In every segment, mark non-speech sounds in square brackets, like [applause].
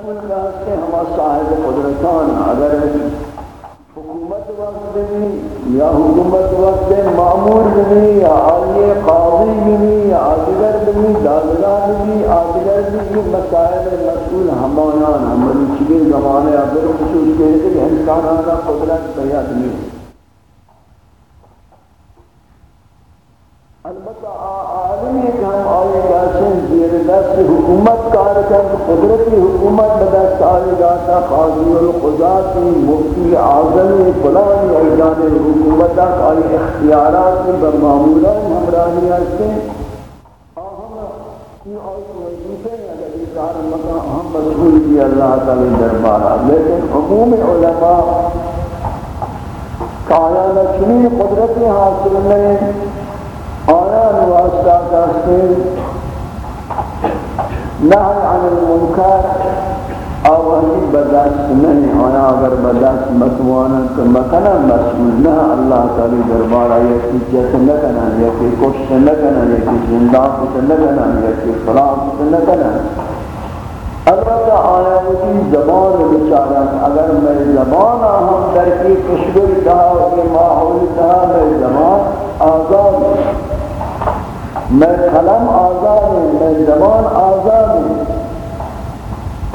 اسی مسئول کا صاحب قدرتان، اگر حکومت وقت بھی یا حکومت وقت معمور بھی یا آئیے قاضی بھی یا آدگر بھی، دادگان بھی آدگر بھی مسائل مسئول ہمانان ہماری چلی زمانے ابر خصوص کے کہ انسانانا قدرت بیاد نہیں البتہ عالمی کہ ہم آئے گاسن زیر دست حکومت کارکن قدرتی حکومت بدست آئے گاسا قاضی القضاتی مفتی آزمی فلانی ایجان حکومت آئی اختیارات برماموران ہمرانی آستے ہیں ہم مسئول کی اللہ تعالی دربارہ۔ لیکن عموم علماء کائانا چنین قدرتی حاصل میں آیان واسطہ کرتے نحن عن المنکر آوانی بدست نہیں آیا اگر بدست متوانا کمکنا مسئول نہ اللہ تعالی دربارہ یکی جت نکنا یکی کشت نکنا یکی زندہ کت نکنا یکی صلاح کت نکنا البتہ آیا کی زبان بچارا اگر میں زبان ہم در کی کشبر کہا کہ ماحول کہا میں زبان آزاد میں قلم آزاد ہوں، میں زبان آزاد ہوں۔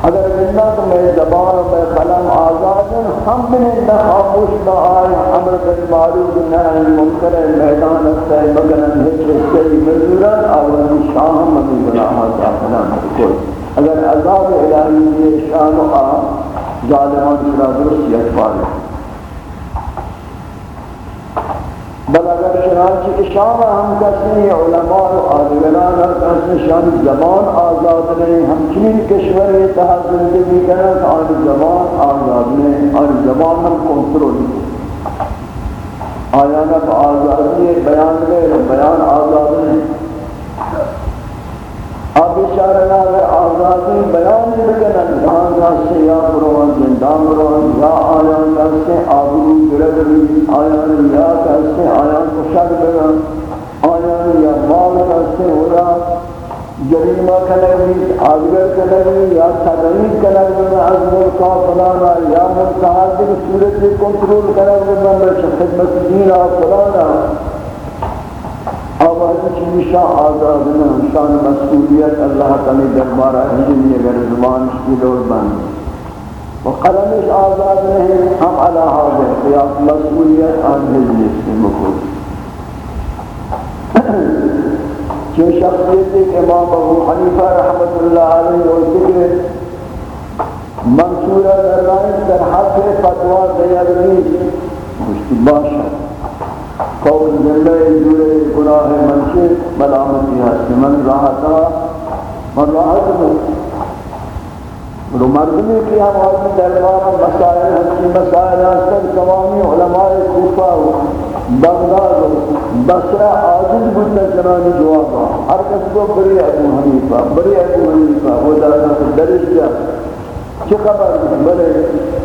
اگر ملت میں زبان میں قلم آزاد ہیں، ہم بھی نہ خاموش نہ آئے امر بن معروف نہ منکر میدان سے مگر ہجر سے مزوران اور شاہ من گناہ داخلہ کوئی اگر عذاب الہی یہ شان و آ ظالمان کی درست یہ ہے بل اگر چنانچہ اشارہ ہم کسی علماء و عادلان ہر کسی شان زبان آزاد نہیں ہم چین کشور اتحاد زندگی کریں تو آن زبان آزاد نہیں، آن زبان ہم کنٹرول آیانا تو آزادی بیان میں بیان آزاد نہیں۔ اب اشارہ ہے آزادی بیان بکنن جہاں جاسے یا پروان زندان پروان یا آیان کہتے آبرو گرگری آیان یا کہتے آیان کو شد بگن آیان یا مال کہتے ہو رہا جریمہ کنگی آدگر کنگی یا تدعید کنگی از ملکا فلانا یا ملتحادی صورت کنٹرول کنگی خدمت دینا فلانا آواز کی شاہ آزاد نہ شان مسئولیت اللہ تعالی دربارہ ہجن اگر زبان کی دور بند. و قلمش آزاد نہیں، ہم علی حاضر قیاس مسئولیت آن ہجن سے مکول جو شخصیت ایک امام ابو حنیفہ رحمت اللہ علیہ اور ذکر منصورہ در رائن در حد فتوہ دیگر نہیں مشتی باشد. قول جلے جورے گناہ منشی ملامتی ہے من راحتا من راحت میں۔ رو مردمی کی ہم آدمی دربارہ مسائل ہمیں مسائل ہستن تمامی علماء کوفہ بغداد بصرہ عاجز بودتا چنانی جوابا ہر کس کو بری ابو حنیفہ بری ابو حنیفہ، وہ درجہ درش چه خبر؟ بلے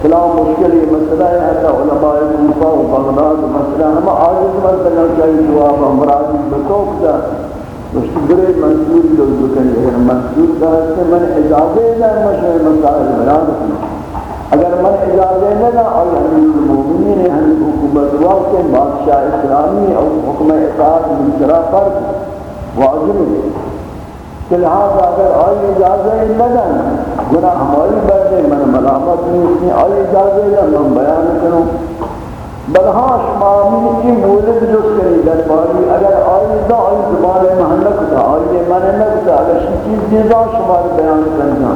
فلان مشکل یہ مسئلہ ہے، حتی علماء کوفہ و بغداد مسئلہ ہم عاجز مسئلہ چاہیے جواب مرادی بتوک دا مشتی برے منصور لوگ بکنی اگر منصور دا ہے کہ من اجازے نہ مشہر مسائل بیان کرنا اگر من اجازے نہ نہ اور حمید المومنین ہم حکومت وقت بادشاہ اسلامی اور حکم اطاعت منشرہ پر واجب ہے کہ لہذا اگر آئی اجازت نہ دن گناہ ہماری بردے من ملامت نہیں اس نے آئی اجازت یا من بیان کروں۔ بلہاں شما من کی مولد جو کری در باری اگر آئی دا آئی زبان محنک دا آئی محنک دا اگر چیز دیزا شما بیان کرنا۔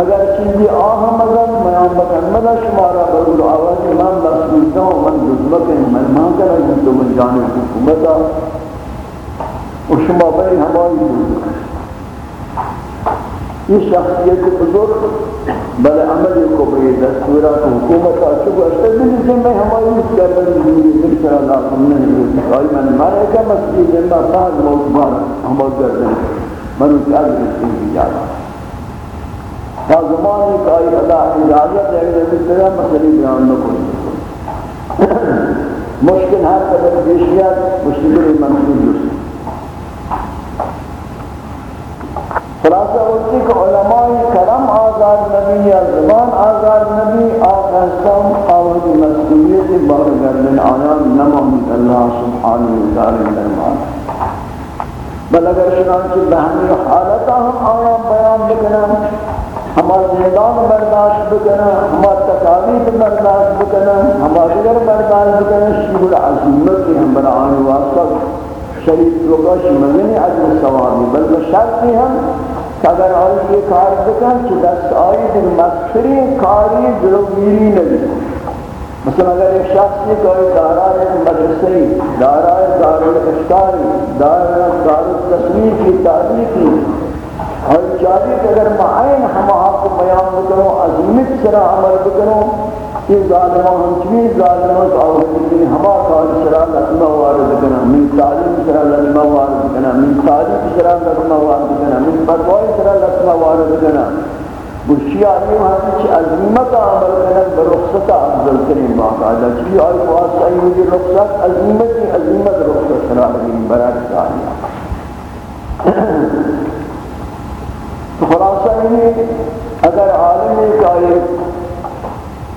اگر چیزی آہم اگر میان بکن مدہ شمارا برول آواز من مسئول دا من جذبک من مان کرا تو من جانے حکومتا و شما بین ہماری بزرگ یہ شخصیت بزرگ بل عمل کو بے دستورہ حکومت اچھو اشتر دن سے میں ہماری اس کے اندر زندگی دل کر اللہ سمنے نہیں آئی میں نے مانا کہ بعد موت بار ہمار کر من اس کے آگے رسول کی جانا تا زمانی کا آئی اللہ اجازت ہے کہ اس طرح مسئلی بیان نہ کوئی [coughs] مشکل ہر قدر پیشیات مشکل منصور جس خلاصہ ہوتی کہ علماء کرم آزاد نبی یا زبان آزاد نبی سم آوردی مسئولیت بارگردن آیان نمامد اللہ سبحانہ وتعالی درمان. بل اگر چنانچہ بہنی حالتا ہم آیان بیان بکنا ہمارا میدان برداشت بکنا ہمارا تکالیف برداشت بکنا ہمارا دیگر برداشت بکنا شیور عظیمت ہم برآن واسطہ شریف لوگا شمگنی عجل ثوابی بل بشرطی ہم اگر آئی، یہ کار بکن کہ دست آئی در مغفری کاری دلوگیری نبی. مثلا اگر ایک شخص یہ کوئی دارائے مدرسی دارائے دار الاشتاری دارائے دار التصویر کی تعریفی اور چاہیے کہ اگر معین ہم آپ کو بیان بکنو عظیمت سرا عمل بکنو یہ ظالمہ ہم چوی ظالمہ تو آوہدی ہما کار سرا لطمہ وارد کنا من تعلیم سرا لطمہ وارد کنا من تعلیم سرا لطمہ وارد کنا من فتوائی سرا لطمہ وارد کنا بشی آئی وہاں چی عظیمت عمل کنا برخصت افضل کریں باقاعدہ چی آئی واسطہ ہی مجھے رخصت عظیمت عظیمت رخصت سرا لگیں برات آئی تو خلاصہ یہ اگر عالم ایک آئے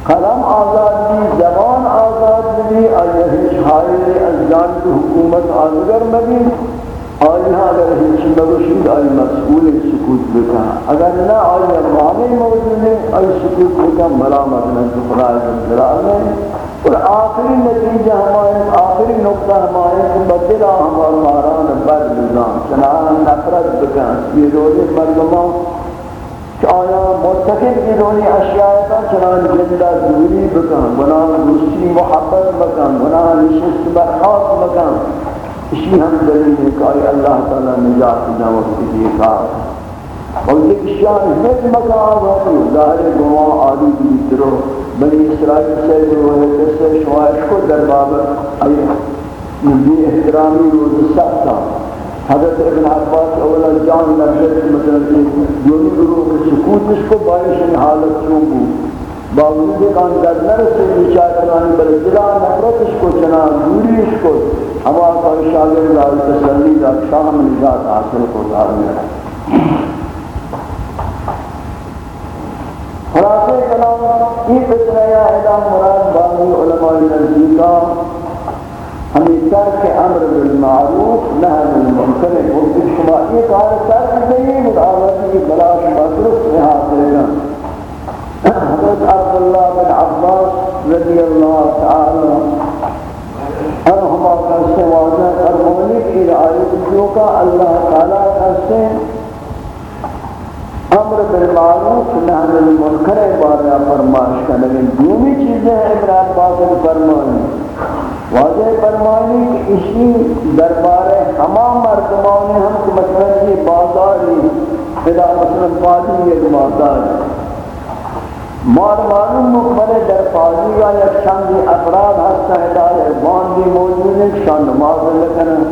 قلم آزاد بھی زبان آزاد بھی آئی ہیچ حائل از جانب حکومت آزگر مبی آئی اگر ہاں ہیچ مگوشید آئی مسئول سکوت بکا؟ اگر نہ آئی ارمانی موجود ہے آئی سکوت بکا، ملامت نزد خدای جلال میں۔ اور آخری نتیجہ ہمارے آخری نقطہ ہمارے کہ بدلہ ہمارا ماران بر نظام چنان نفرت بکا، یہ روز مردمان کہ آیا مرتکب کی دونی اشیاء کا چنان جندہ دوری بکن گناہ دوستی محبت بکن گناہ نشست برخاست بکن، اسی ہم دلیل ہے کہ آئی اللہ تعالی نجات نہ وقت کی کار اور ایک شان ہیت مقام ہے ظاہر گواہ عالی کی طرح بنی اسرائیل سے جو ہے جیسے شوائش کو در بابر آئی نبی احترامی روز سخت حضرت ابن عباس اولا جان نبیت مثلا دونی گروہ کے سکوتش کو بارش ان حالت چون بو باوجود کان در نرسے بیچار کرانی بلے دلا نفرتش کو چنا دوریش کو ہوا کا شاگر لال تسلی دا شام نجات حاصل کو دار میں خلاصے کلام یہ فتنہ یا اعلان مراد باقی علماء نزدیکہ ہمیں ترک امر بالمعروف، نهی عن المنکر اور اس شما یہ کار ترک نہیں مداوت کی بلا شما درست میں حاصل ہے۔ حضرت عبداللہ بن عباس رضی اللہ تعالی عنہما کا سے واضح فرمانی کی آیت جو کا اللہ تعالی کا سے امر بالمعروف، نهی عن المنکر بارے فرمائش کرنے دومی چیزیں ہیں، ابن عباس فرمانی واضح فرمانی کہ اسی دربار ہمام مردمان ہم کو مثلا یہ بازاری خدا مثلا پالی ایک بازار مار معلوم مقبل در پالی یا یک چندی افراد ہستا ہے دار ہدای باندی موجود ہیں شان نماز لکن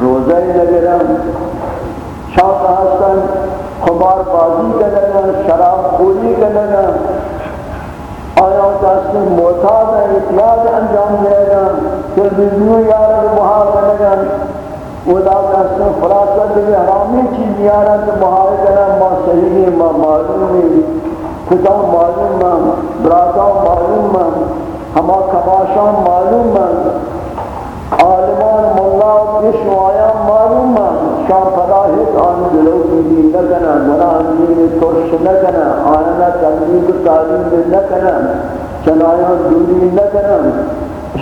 روزہ لگرن شاق ہستن خبار بازی کرن شراب خوری کرن آیا دست معتاد احتیاط انجام دے گا کہ بزنو یار بہار کرے گا ودا دست خلاصت دے حرامی چیز یارد بہار کرے ما صحیح ما معلوم ہے خدا معلوم ما براتا معلوم ما ہما کباشا معلوم ما عالمان ملا پیشوایا معلوم شان فلاحت آن دلو کی نکنا گناہ دین ترش نکنا آننا تقریب تعلیم نکنا چنایا دوری نکنا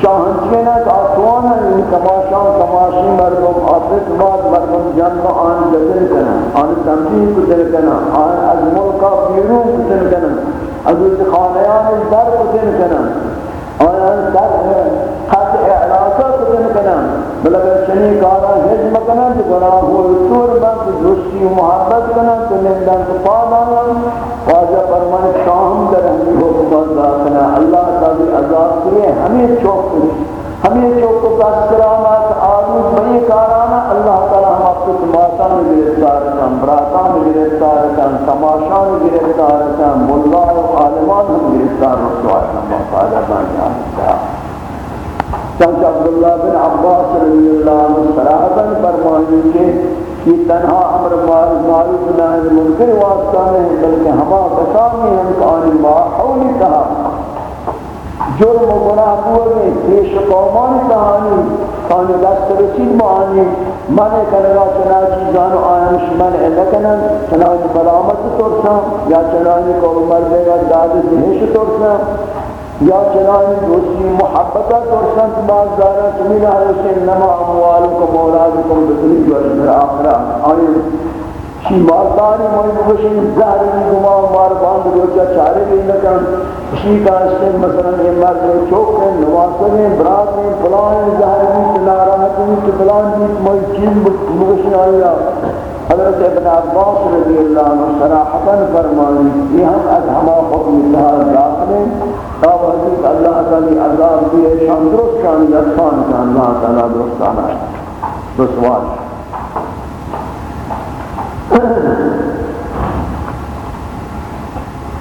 شاہن چینا آسوانا ان یعنی کماشان کماشی مردم، آفت بعد مردم جنب آن جدل کنا آن تنبیه کتل کنا آن از ملکا بیرون کتل کنا از خانیان در کتل کنا آن در خط بلکہ چنی کارا حجم کنن تو گناہ ہو رسول بند دوستی محبت کنن تو نندن تو پانا واجہ فرمان شاہم در ہمی حکمت داخنا اللہ تعالی عذاب کریے ہمیں چوک ہمیں چوک کو پاس کسرامت آلود بنی کارانا اللہ تعالی ہم آپ کو تماشا میں گرفتار کن براتا میں گرفتار کن تماشا میں گرفتار کن ملا و عالمان ہم گرفتار رسول اللہ تعالی بن جاتا چنچ عبداللہ بن عباس رضی اللہ عنہ صراحتاً فرمانی کے یہ تنہا امر معروف نہ منکر واسطہ نہیں بلکہ ہما بسامی ہم کانی ما حولی کہا۔ جرم و گناہ پورنے پیش قومان کہانی کانی دست رسید معانی من کنگا چنا چیزان و آیانش من لکنن، چنانچہ بلامت ترسم یا چنانچہ کو مردے گا داد دہش ترسم یا چنانی دوستی محبتہ ترسن باز دارا تمینا حسین نما اموالکم اولادکم بسلی جو اشبر آخرہ آئی شی مالداری موئی بخشن زہر بھی گما، مار باند روچا چارے بھی لکن شی کا اسے مثلا یہ مرد چوک ہیں نواسر ہیں برات ہیں فلان زہر بھی ناراحت ہیں فلان بھی موئی چیز بخشن آئی حضرت ابن عباس رضی اللہ عنہ صراحتا فرمانی یہ ہم از ہما حکم اتحاد داخلیں تاب حضرت اللہ تعالی عذاب دیئے شان درست شان یدفان کا اللہ تعالی درست آنا رسوال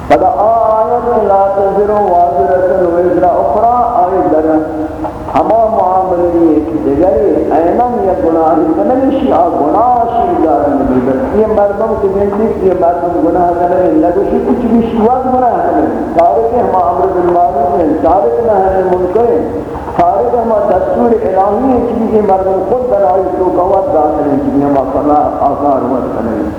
فدا آیت لا تذر وازرة وزر اخرى، آیت درن ہما معاملی ایک دیگری اینم یا گناہ کنگشی آ گناہ شیر دارن بلدر یہ مردم کی بینتی یہ مردم گناہ کنگی لگوشی کچھ بھی شیوات گناہ کنگی تارک ہما عمر بن ہیں تارک نہ ہے منکر ہیں تارک ہما دستور الہی ہے کہ یہ مردم خود بنائی تو قوت داخل ہیں کہ ہما صلاح آکار ود کنگی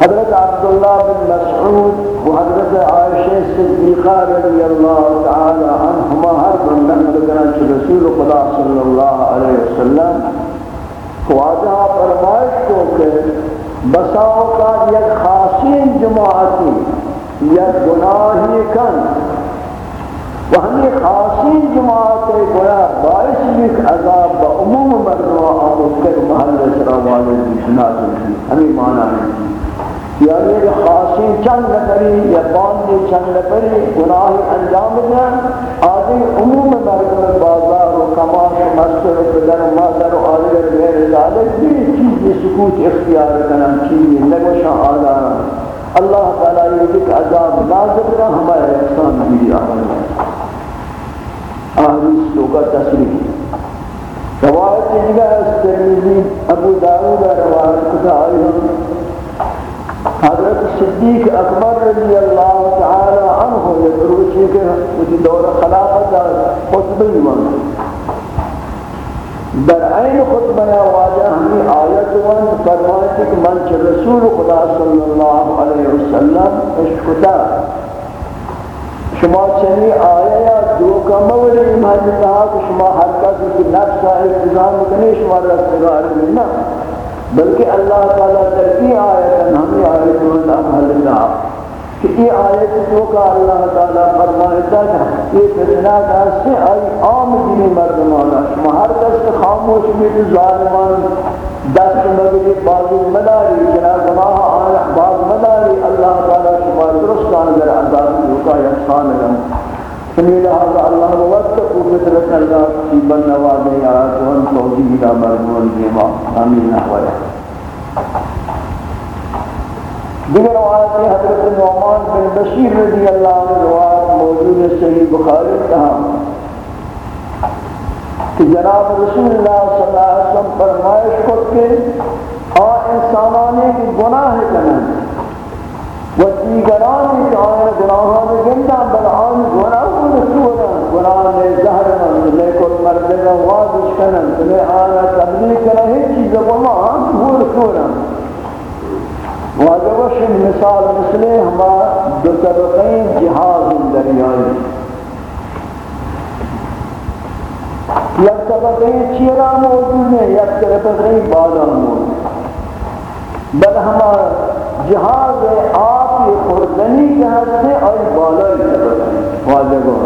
حضرت عبداللہ بن مسعود و حضرت عائشہ صدیقہ رضی اللہ تعالی عنہما ہر دن نقل کرن چھ رسول خدا صلی اللہ علیہ وسلم خواجہ فرمائش کو کہ بساؤ کا یک خاصین جماعتی، یک گناہی کن۔ و ہمیں خاصین جماعت گناہ باعث بھی عذاب با عموم مردمہ آمد کر محل سرا والد نازل ہمیں معنی ہے یعنی کہ خاصی چند نفری یا باندی چند نفری گناہ انجام دیں آدھی عموم مردم بازار و کماش و مستر و پدر و مادر و آدھر غیر ذالک بھی چیزی سکوت اختیار کرنا چیزی نگوشان آدھارا اللہ تعالیٰ یہ کہ عذاب نازل کا ہمارے احسان بھی آمد ہے آہلیس کا تصریح روایت جگہ اس ترمیزی، ابو داود روایت کتا آئی ہم حضرت صدیق اکبر رضی اللہ تعالی عنہ یہ دروشی کے اسی دور خلافت خطبہ ایمان در عین خطبہ واجہ ہمیں آیت ون فرمائے کہ منچ رسول خدا صلی اللہ علیہ وسلم اشکتا۔ شما چنی آیا یا دو کا مولی ایمان کہ شما ہر کسی نفس کا احتضام کنی شما رستگار میں نہ بلکہ اللہ تعالیٰ ترکی آیت ہمیں آیت اللہ حلنا کہ یہ آیت تو کا اللہ تعالیٰ فرمائتا ہے یہ فتنہ کا سے آئی عام دینی مردمانا شما ہر دست خاموش بھی ظالمان۔ دست مگری بازی مداری جنا گناہ آیا باز مداری۔ اللہ تعالیٰ شما درستان در عذاب تو کا یقصان رہا سمیل هذا الله واتقوا فتنة الله في بن نواد آيات وان توجيه إلى مرمون ديما آمين نحوه دیگر روایت میں حضرت نعمان بن بشیر رضی اللہ عنہ روایت موجود صحیح بخاری کہا کہ جناب رسول اللہ صلی اللہ علیہ وسلم فرمائش کو کہ آ انسانانے کی گناہ کرنے۔ و دیگرانی که آن گناهان گندن بل آن گناهان سورن گناهان زهرن لیکن مردگا واضح کنن تمہیں آنا تبلیغ کنن هیچ چیز گناہ آن سور سورن واجبش مثال مثل ہما دو طبقین جہاز دریائی یک طبقین چیرا موجود ہے یک طبقین بالا موجود بل ہمارا جہاز آپ کی خوردنی کے حد سے اور بالا طبقہ واضح گو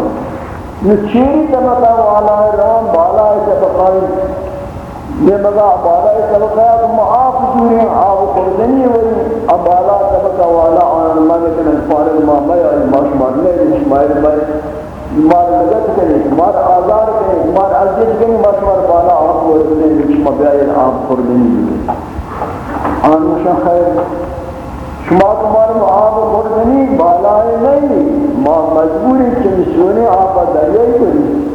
یہ چیری طبقہ والا ہے، رام بالا طبقہ یہ مگا بالا طبقہ ہے تو آپ جوری آپ خوردنی ہوئی۔ اب بالا طبقہ والا آن اللہ کے کنن فارغ مامی اور ماش مارنے شمائر بھائی مار لگت کریں مار آزار کریں مار عزت کریں مار بالا آپ خوردنی شما بیائن آپ خوردنی ہوئی آنوشا خیر۔ شما تمہارا آب خوردنی یعنی بالائے نہیں، ما مجبوری چنسونے آبا دریائی کنی.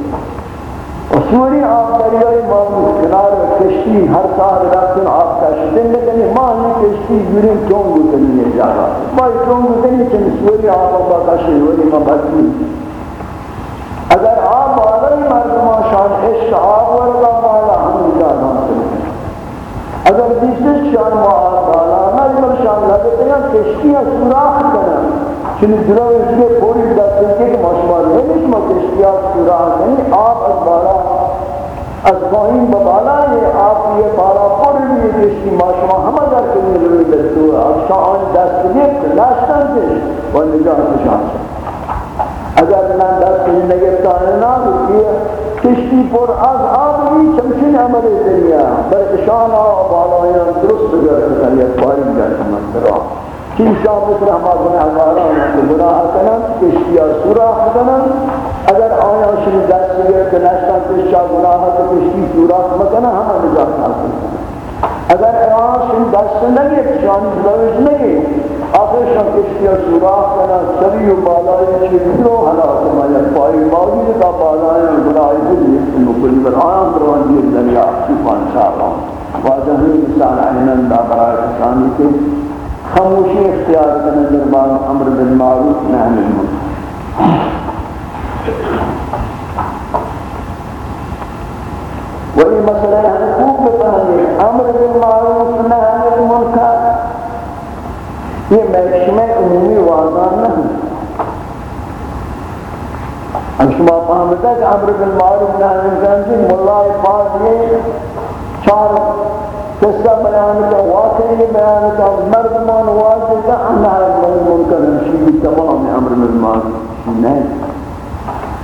سوری آب دریائی معمول کنار کشتی ہر سال رفتن آب کشتن لیکن ماہی کشتی گرین چونگو تنی ہے جاگا بائی چونگو تنی چن سوری آب آبا کشتی ولی مبادی اگر آب آلائی مردمان شان عشق آب ورگا مالا ہم جاگا اگر بیشتر شان ما بالا مردم شان لگتے ہیں کشکی ہے سراخ کنن چنی درو اس کے پوری دستے کے کہ مشمار نہیں ما کشکی ہے سراخ نہیں یعنی آب از بالا. از باہین ببالا یہ آپ یہ بالا پوری بھی کشتی ما شما ہم اگر کنی روی دستور آب شان دستے گئے کلاشتن سے و نجات شان اگر نہ دستے نگے کائنات یہ کشتی پر از آدمی چمچن عمل دنیا بر اشان آ بالا یا درست گرد کنیت پائین گرد مسترہ تین شام مثل ہما گناہ گارا کہ گناہ کنن کشتیا سوراخ کنن اگر آیا شنی دست بگیر کہ نشتا کشتیا گناہ تو کشتی سوراخ مکنن ہما نجات حاصل اگر آیا شنی دست نگیر شانی زلوش نگیر آخر شان کشتیا سوراخ کنن سبی و بالائی چیز رو حلاک مایا پائی باوجود کا بالائی گناہ کلی مکلی بر آیا دروان دیر دریا سیفان شاہ رہا واجہ ہمیں مثال اینن دا برای کسانی کے خاموشی اختیار کرنے دربار امر بالمعروف نہ عن المنکر وہی مسئلہ ہے خوب بتانے امر بالمعروف نہ عن المنکر یہ محکمہ عمومی واضح نہیں اب شما فهمتا کہ امر بالمعروف نہ عن المنکر مولای پاک یہ چار قصہ بیان کا واقعی بیان کا مردمان واضح کا انہا المنکر کرنشی تمام امر بالمعروف نہیں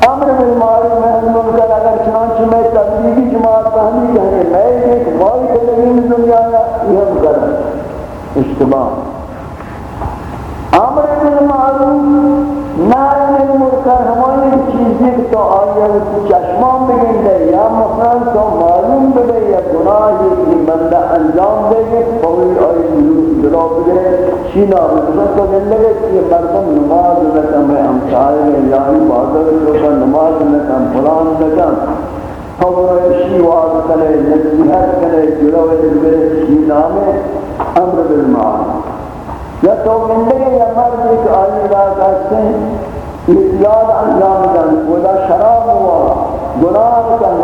امر بالمعروف نہی المنکر اگر چنانچہ میں تبلیغی جماعت پہنی کہنے میں ایک واحد تبلیغی دنیا یہ ہم کریں اشتباہ امر بالمعروف نائم المرکر ہماری چیزیں تو آئیے تو چشمان بگن یا مثلا تو معلوم بگے یا گناہی کی بندہ انجام دے گے فوری آئی جلو بگے شینا مثلا تو دن لگے کہ مردم نماز لکم ہے ہم چاہے گے یعنی بادر لکم نماز لکم فلان لکم فوری شیوار کرے، نصیحت کرے جلو بگے شینا میں امر بالمعروف۔ یا تو زندگی یا مرد ایک آئی بات کرتے ہیں اتیاد انجام دن ودا شراب ہوا، گناہ کن،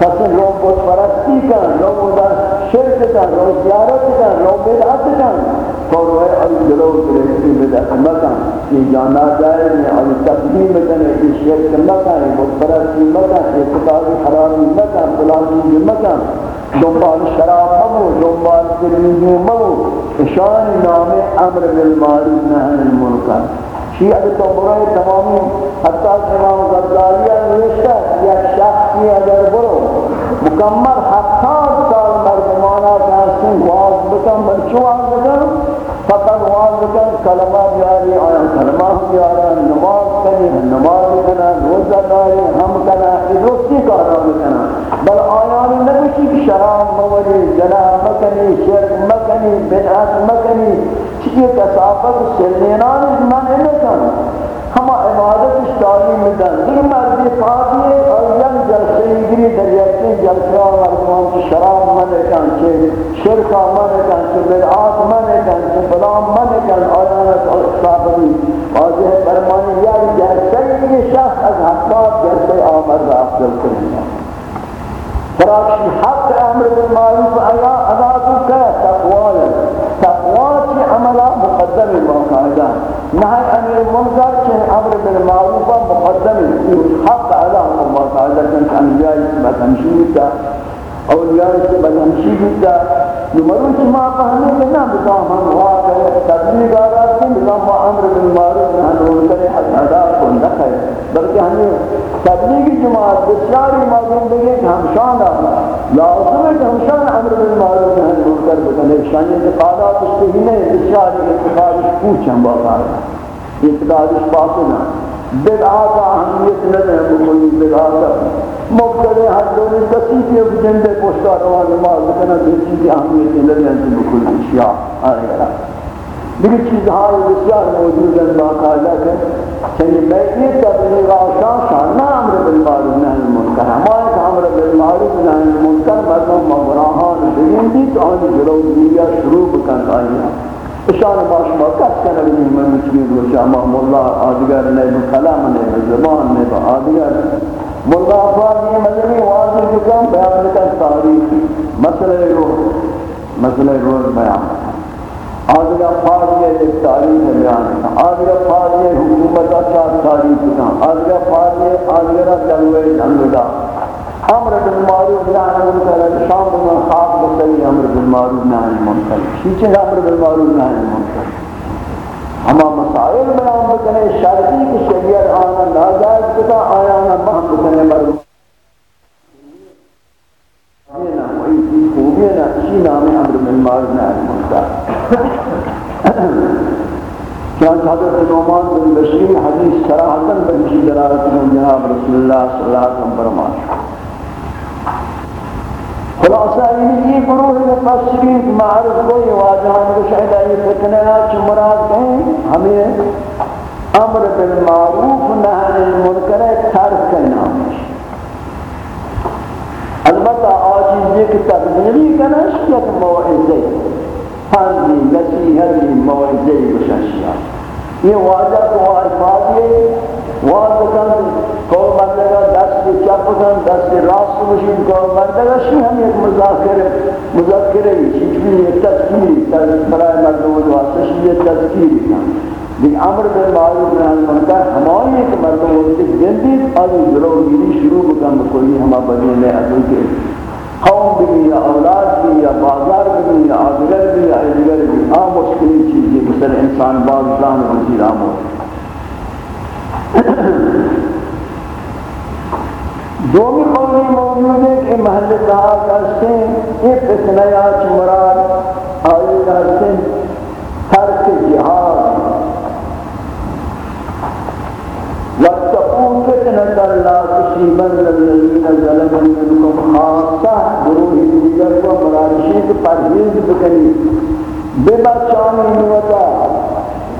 کسی لوگ بود پرستی کن لوگ ودا شرک کن لوگ زیارت کن لوگ بدعت کن، تو روئے ای جلو گرفتی بدعت مکن یہ جانا جائے میں ای تقدیم کن ای شرک مکن بود پرستی مکن اتقاد حرامی مکن، فلانی مکن دنبال شراب مبو دنبال تلمیزی مبو اشان نام امر بالمعروف نهن المنکر. شیعہ تو برای تمامی حتی امام غزالیہ نوشتا یا شخصی اگر برو، مکمل ہفتاد سال مردمانا کہاستی واز بکن بچو واز بکن؟ فقط واضح بکن کلمہ جاری آیا، کلمہ ہم جارا نماز کنی نماز کنا روزہ داری ہم کنا ادوستی کارا بکنا بل آیان نبشی کہ شراب موری، جناب مکنی، شرک مکنی، بدعت مکنی چیئے کسافت سلینان من انکن ہما عبادت تعلیم دن دیکھ مردی فاضی اور ین جلسے گری دریتی جلسے مردمان کی شراب من کن چے، شرکا من کن چے، بدعات من کن چے، بلام من کن آیانت صاحبی واضح فرمانی یا جلسے شخص از حقات جلسے آمد رافت کرنے فراش حق امر بالمعروف ادا ادا کا تقوا تقوا کی عملہ مقدم باقاعدہ۔ نہی عن المنکر کے امر بالمعروف مقدم۔ حق ادا باقاعدہ۔ کہ انبیاء بدمشی کا، اولیاء سے بدمشی کا نمروں کی ماں پہنے کے نام بتا ہم ہوا کہ تبلیغ آرہا کہ بتا امر بالمعروف نہی منکر حق ادا کو نہ بلکہ ہمیں تبلیغی جماعت بسیاری معلوم بگے کہ ہم شان لازم ہے کہ ہم شان عمر بن معروف ہیں دور کر بکنے۔ شان انتقادات اس کے ہی نہیں بسیاری انتقادش پوچھیں باقار انتقادش باقی نہ۔ پاسنا بدعات اہمیت نہ ہے کوئی بدعات مبتدی حد دونی کسی کے جندے پوشتا روا نماز بکنا دیسی کی اہمیت نہ ہے کوئی اشیاء آئے دیگر چیزهای بسیار موجود ہیں باقاعدہ کہ چنین بیتی تبلیغ آشان شان نہ امر بالمعروف نہی المنکر ہمارے کہ امر بالمعروف نهی المنکر، مردم مغراهان بگین دی تو آن جلو دنیا شروع بکن آیا اشان ما. شما کس کنه بگیم من مچمین روشا مولا آدگر نه کلام نه زبان نه آدگر مولا افراد یہ مدنی واضح بکن بیان کن تاریخی مسئلہ روح مسئلہ روح بیان. آدھگا فاضی ایک تاریخ بیان. آدھگا فاضی حکومت کا تاریخ آدھگا فاضی آدھگا جلوے جنگا امر بالمعروف نهی عن المنکر شام من خواب بسلی امر بالمعروف نهی عن المنکر چیچ امر بالمعروف نهی عن المنکر ہما مسائل بیان بکنے شرعی کی شریعت آنا ناجائز کتا، آیا نا بہم بکنے مرد دینا وہی چیز، خوبی نا اسی نام امر بالمعروف نهی عن المنکر چانچہ حضرت نعمان بن بشیر، حدیث صراحتاً بنشی جی، دلالت جناب رسول اللہ صلی اللہ علیہ وسلم فرمائے خلاصہ یہ گروہ مفسرین معرض کوئی واجہان کو شاید آئی فتنہ چھ مراد کہیں ہمیں امر بالمعروف نہی المنکر ترک نام البتہ آجی ایک تبدیلی کنش یک موعظے ہنزی نصیحتی موعظے بشنشیہ یہ واجہ کو الفاظ یہ واجہ کن قوم بندگا دست چپ کن دست راست بشین قوم بندگا شی ہم ایک مذاکر مذاکرے چیز بھی ایک تذکیر برای مردم واسطہ شی ایک تذکیر لیکن امر بالمعروف نہی عن المنکر ہماری ایک مردم واسطہ زندگی آدھی جلو گیری شروع بکن بکلی ہما بدینے ادل کے قوم بھی یا اولاد بھی یا بازار بھی یا آدگر بھی یا ادگر بھی آم مشکلی چیزی مثل انسان باز جان وزیر آمود دومی قولی موجود ہے کہ محل کہا کرتے ہیں یہ فتنہ یاچ مراد آئی کرتے ہیں، ترک جہاد وَاتَّقُوا فِتْنَةَ لَا تُصِيبَنَّ الَّذِينَ ظَلَمُوا مِنكُمْ خَاصَّةً۔ گروہ دیگر کو مرادشی کو پرہیز بکنی۔ بے بچانی نوتا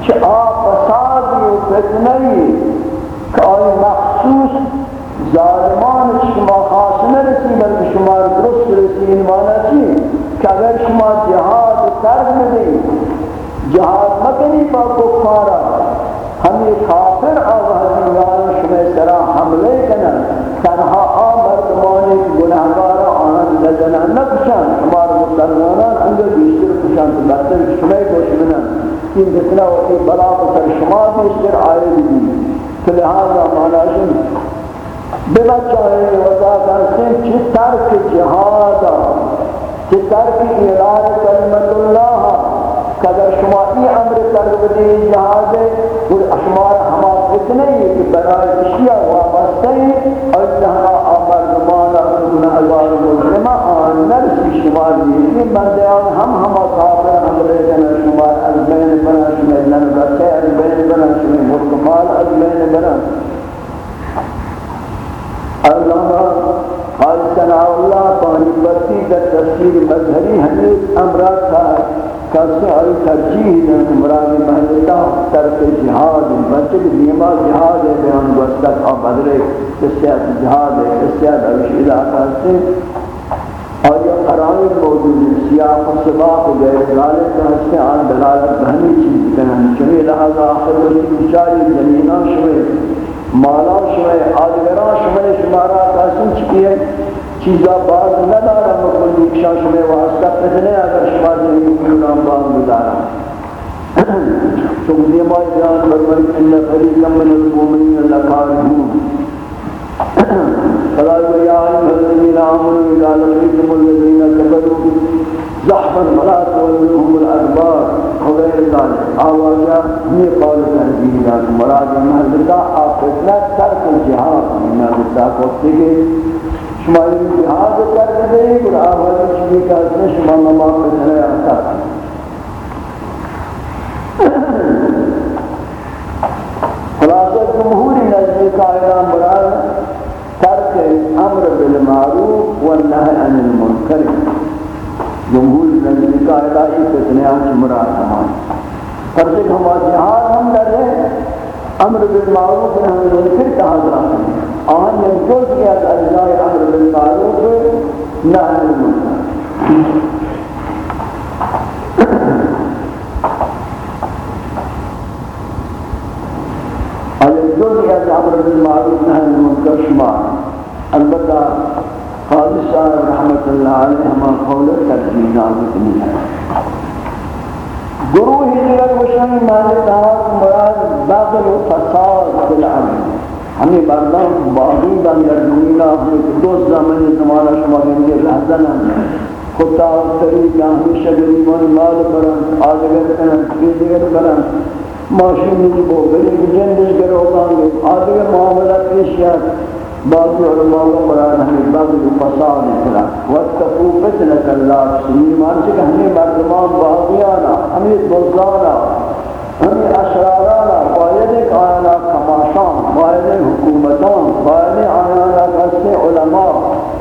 کہ آپ فسادی و فتنی کہ آئی مخصوص ظالمان شما خاص نرسی، بلکہ شما درست رسی این معنی چی؟ کہ اگر شما جہاد ترک ندی جہاد مکنی با کفارا ہمیں کافر آوازی یار شما سرا حملے کنا تنہا آمردمانی گناہگار آنان لجنا نکشن ہمار مسلمانان اندر بیشتر کشن تو بہتر شما کشمنن. این فتنہ وقتی بلا بسر شما بیشتر آئے لہذا مانا لہذا جی، بلا چاہے وضا کرتے چی ترک جہادا چی ترک اعلان کلمت اللہ کگر شما ای أمر ترک دی جہاد ہے اور اشمار ہما فتنے ہیں کہ برای اشیاء وابستے ہیں اور جہاں آمر زمانا انہا اللہ مجرمہ آن نرسی شمار دیئے بندیان ہم ہما کافر حملے جنہ شمار از بین بنا شمار نرگتے از بین بنا شمار مرکمال از بین بنا علامہ خالصنا اللہ پانی برتی در تفسیر مظہری حدیث امرات تھا کسی آئی ترجیح ہے مراد محلتا ترک جہاد بچک دیما جہاد ہے، بیان گوستک اور بدرے اسیاد جہاد ہے اسیاد عوش علاقہ سے۔ اور یہ قرآن موجود ہے، سیاق و سباق و غیر ذالک کا اس سے آن دلالت بہنی چیز کرنے چنی لہذا آخر وقت بچاری زمینہ شوئے، مالا شمائے آدگران شمائے شمارا کاسم چکی ہے۔ چیزا باز ندارا مکلی اکشا شمائے واسطہ فتنے اگر شما جنگی کنام باز ندارا چون دیمائی جان برمائی انہ فریقا من المومنین لکارہون فلا يا أيها الذين آمنوا إذا لقيتم الذين كفروا زحفا ولا تولهم الأدبار وغير ذلك آواجا هي قول تنزيه ذلك مراد. محلتا آفتنا ترك الجهاد من محلتا قوتي کے شما جهاد ترک دے اور آواجا شبی کا اسم شما نما فتنہ آتا۔ خلاصہ جمہوری نزدی کا اعلان برای ترک امر بالمعروف والنهي عن المنکر۔ جمہور زندگی کا الہی فتنے آنچ مراد ہمان پر سے ہم جہاد ہم در رہے امر بالمعروف نے ہمیں منکر کا حضرہ آن جزئی از اجزای أمر بالمعروف نهی المنکر آن جزئی از أمر بالمعروف نهی المنکر شما البته خالص رحمت الله علیه ما قول ترجیح نامت نیست گروه دیگر گوشن معنی دعوت مراد بغل و فساد بالعمل ہمیں بردان باغی دن در دنیا ہمیں دو زمن زمانہ شما گنگے رہزن خطا و طریقہ ہمیشہ گریبان مال برن آدگر کرن دیگر کرن۔ ماشین نہیں بو گریب جندش کرو گانگے آدگر معاملہ پیشیات بعض علماء مراد ہمیں باغل و فساد اکلا واتقو فتنة اللہ سنی مانچہ کہ ہمیں مردمان باغیانا ہمیں دوزانا ہمیں اشرارانا باید ایک آیانا کماشان باید ایک حکومتان، باید ایک آیانا کسی علماء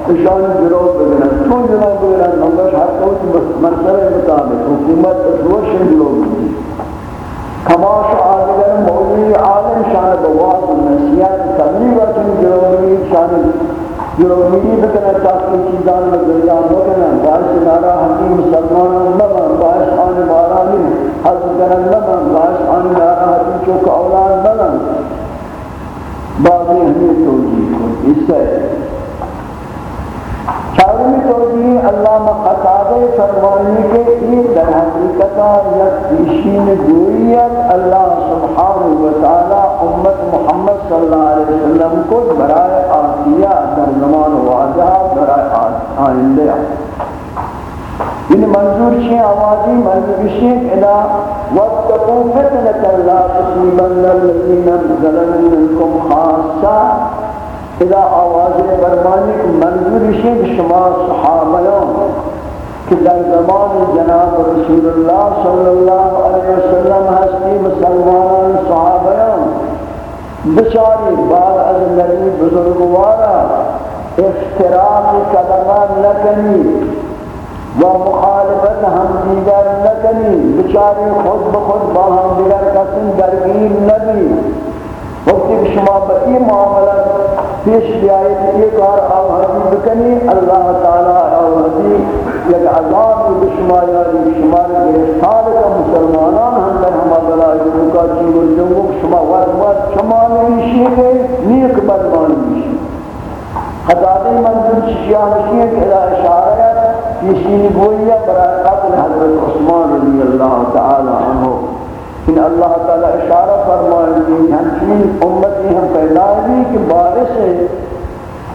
اشان جروب بگرن. چون جروب بگرن نمبرش حتی اس مرسل مطابق حکومت اشوشن جروب بگرن. کماش آدگر مولی عالم شان بواز نسیات تبلیغات جروبی شان جو امیدی بکنے تاکی چیزان میں ذریعہ بکنے باعث نارا حقی مسلمان مبن باعث آن بارانی حض کرن مبن باعث آن نارا حقی چوک اولاد بلن بعضی ہمیں توجیح کو اس سے چارمی توجیہ علامہ قطادہ فرمانی کے یہ در حقیقتا یک پیشین گوئیت اللہ سبحانہ وتعالی امت محمد صلی اللہ علیہ وسلم کو برائے آتیہ در زمان واضح برائے آئندہ۔ ان منظور چھ آوازی منظور شیخ الہ واتقوا فتنة لا تصيبن الذين ظلموا منكم خاصة اذا آواز برمانی کو منظور شد شما صحابیان کہ در زمان جناب رسول اللہ صلی اللہ علیہ وسلم ہستی مسلمان صحابیان بچاری بعد از نبی بزرگوارا افتراق قدمان نکنی و مخالفت ہم دیگر نکنی بچاری خود بخود با ہم دیگر کسن درگیر نبی۔ وقتی شما بئی معاملت پیش بیائی یہ کار آوازی بکنی اللہ تعالی آوازی یک یعنی عذاب بشما یاری شما گرفتار کا مسلمانان ہم در ہما بلائی روکا چیز و جنگو شما وقت وقت شما نیشی گئے، نیک بدمان نیشی حضادی منزل چشیاں نشیئے کہ الہ اشارت پیشین گوئیہ برای قتل حضرت عثمان رضی اللہ تعالی عنہ۔ ان اللہ تعالی اشارہ فرمائے کہ ہمچین امتی ہم پیدا ہوئی کہ بارش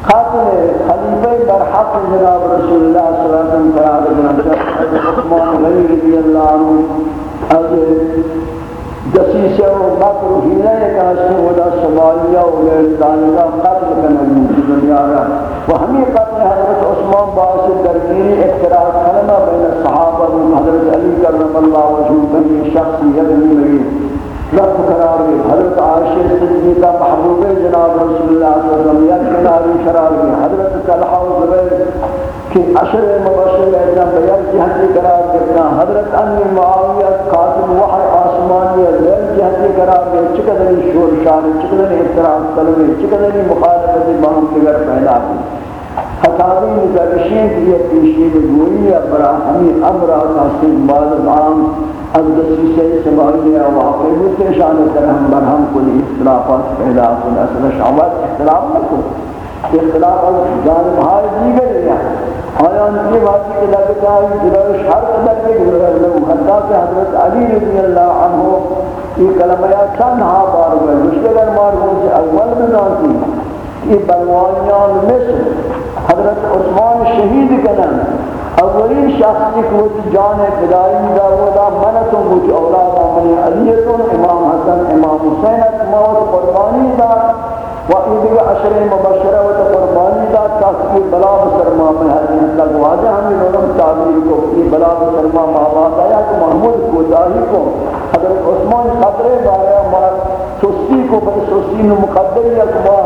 قاتل خلیفہ برحق جناب رسول اللہ صلی اللہ علیہ وسلم قرار دینا حضرت عثمان غنی رضی اللہ عنہ از جسیسے و مکر و حیلہ ایک حسن ودا سمالیہ و غیر قتل کرنے کی دنیا رہا و ہمیں قتل حضرت عثمان باعث درگیری اقتراض کلمہ بین صحابہ و حضرت علی کرم اللہ وجود بنی شخصی یدنی قرار گئی حضرت عائشہ صدیقہ محبوب جناب رسول اللہ صلی اللہ علیہ وسلم یک کناری قرار گئی حضرت طلحہ و زبیر کہ عشر مبشر ایجنا بیار جہتی قرار دینا حضرت انی معاویہ قاتل وحی آسمانی لیل جہتی قرار دے چکدنی شور شان چکدنی احترام کلمی چکدنی مخالفت باہم دیگر پہلا دی۔ خطابی نظرشین کی یہ پیشید گوئی برا ہمیں امرہ تحصیل بعد عام از دسی سے سبائی واقعی ہوتے شان درہم برہم کلی اختلافات پہلا کل اصل شعوات اختلاف نہ کو اختلاف جانب ہائی دیگر ہے۔ آیا یہ بات کہ لگتا ہے جلال شر قدر کے گزر لو حتی کہ حضرت علی رضی اللہ عنہ یہ کلمہ چند ہاں بار ہوئے مشکل ارمار ہوں سے اول میں ناسی یہ بلوانیان مصر حضرت عثمان شہید کنن، اولین شخصی کو جان فدائی دا ودا منتوں کو اولاد من علیتون امام حسن، امام حسین موت قربانی دا، و این عشر مبشره و قربانی داد تاکہ بلا بسرما میں ہر دن تک واضح ہمیں لوگوں تعبیر کو، یہ بلا بسرما ماباد آیا کہ محمود کو داہی کو۔ حضرت عثمان خطرے بارے ہمارا سستی کو، بڑے سستی نے مقدر یا کما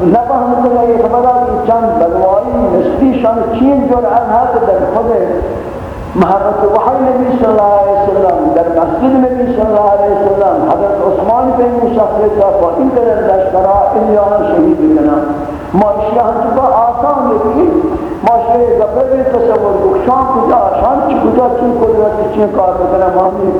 نہ فهمت ہے یہ خبر ہے چند بلوائی نشتی شان چین جو رہا ہے در خود محبت وحی نبی صلی اللہ علیہ وسلم، در مسجد نبی صلی اللہ علیہ وسلم، حضرت عثمان بن مشخص کا ان کے لشکرہ الیانا شہید بکنا معاشرہ ہم چکا آسان لیکن معاشرہ غفر بھی تصور کو کجا؟ شان چی کجا؟ چی قدرت چی کار بکنا مامی.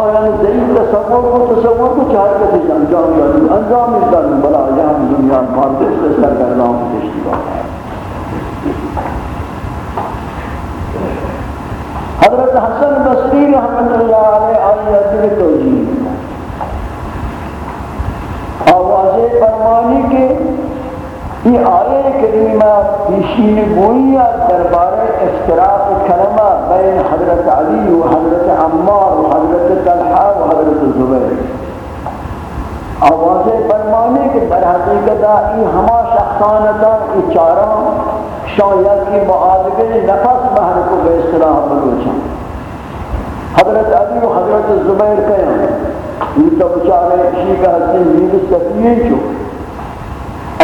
آیان ضعیف تصور کو تصور کو چاہر کسی انجام جاتی انجام اس بلا یہاں دنیا مارد اس سر کردام کشتی بات حضرت حسن بصری رحمت اللہ علیہ آئی عزیز توجیہ. آوازِ فرمانی کے یہ آئے کریمہ پیشین گوئیہ دربار افتراق کلمہ بین حضرت علی و حضرت عمار و حضرت طلحہ و حضرت زبیر. آواز فرمانے کے در حقیقت ای ہما شخصانتا، ای چاروں شاید کی معادقے نفس بہر کو بے اصطلاح بلوچا حضرت علی و حضرت زبیر کہیں، یہ تو بچارے شیخ حسن نیل سفیہ چو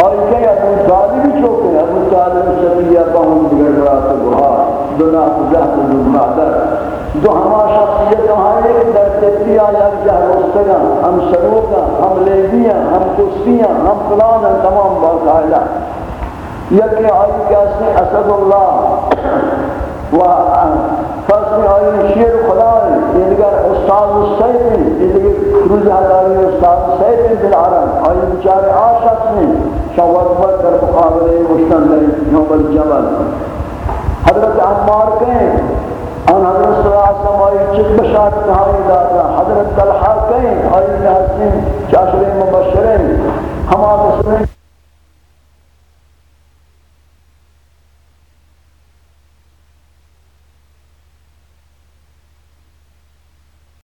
اور کہ ابو طالب چوکے ابو طالب سفیہ بہن دیگر رات گوھار دو ناس زہد دو معدر دو ہما شخصیت ہمارے در تبتی آیا جہر رستگا ہم شروعا ہم لیبیاں ہم کسیاں ہم فلانا تمام باقاعدہ یکی آئی کیسے اسد اللہ۔ و فصل آئی شیر خدای یہ دیگر استاد السید یہ دیگر روز حضاری استاد السید بن عرب آئی بچار آشخص نے شوات پر در مقابلے مشتن در یوم الجبل حضرت عمار کہیں ان حضرت صلی اللہ علیہ وسلم آئی چک بشارت تہائی داتا حضرت طلحہ کہیں آئی حسین چاشر مبشرین ہما مسلم